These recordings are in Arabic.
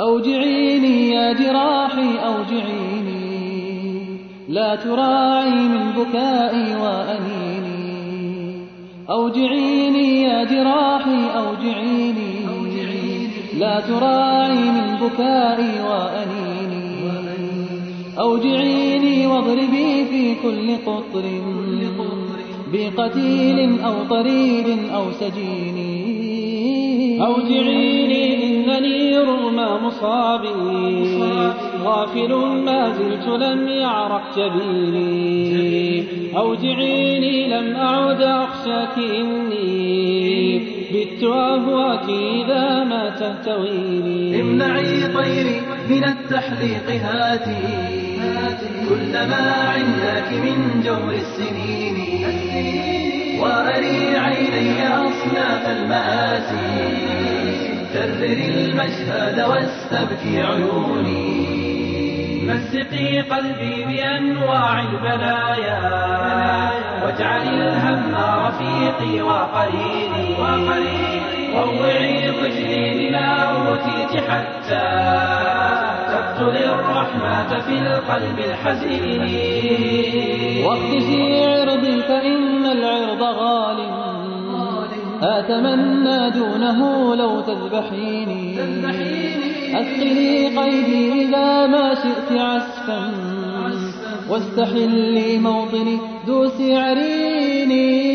أوجعيني يا جراحي أوجعيني. لا تراعي من بكائي وأنيني. أوجعيني يا جراحي أوجعيني. لا تراعي من بكائي وأنيني. أوجعيني واضربي في كل قطر. بقتيل أو طريد أو سجين أوجعيني مصابي غافل ما زلت لم يعرق جبيني. أوجعيني لم أعد أخشاك إني بت أهواك إذا ما تهتويني. امنعي طيري من التحليق هاتي. كلما عندك من جور السنين. وأري عيني أصناف المآسي. كرر المشهد واستبكي عيوني. مسقي قلبي بأنواع البلايا. واجعل الهم رفيقي وقريني. روعي ضجري بما أوتيت حتى تقتل الرحمة في القلب الحزين. واقتسي عرضي فإن العرض غال أتمنى دونه لو تذبحيني. أثقلي قيدي إذا ما شئت عسفا. واستحلي موطني دوسي عريني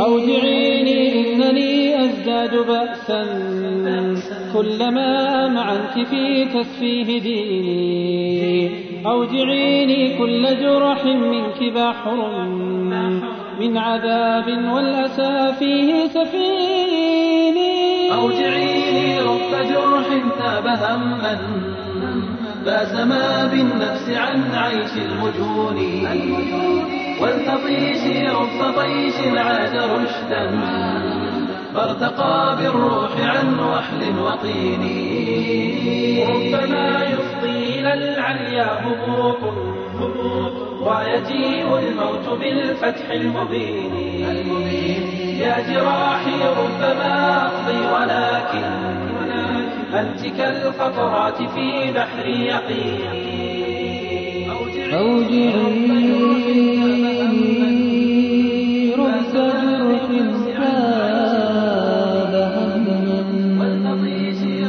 أوجعيني إنني أزداد بأسا. كلما أمعنت في تسفيه ديني. أوجعيني كل جرح منك بحر. من عذاب والأسى فيه سفيني أوجعيني رب جرح تاب هما بأس ما بالنفس عن عيش المجون. والتطيش رب طيش عاد رشدا فارتقى بالروح عن وحل وطين. ربما يفضي إلى العليا هبوط. ويجيء الموت بالفتح المبين. يا جراحي ربما أقضي ولكن أنت كالقطرات في بحر يقين. جرح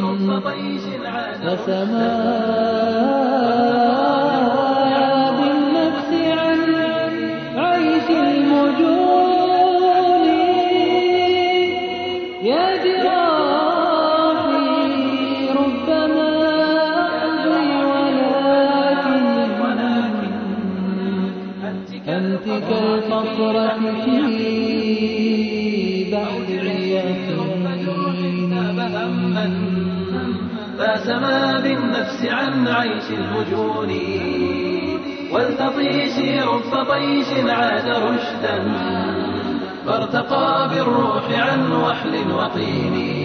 هما فسما أنت كالقطرة في بحر يقين فسما بالنفس عن عيش المجون والتطيش رب طيش عاد رشدا فارتقى بالروح عن وحل وطين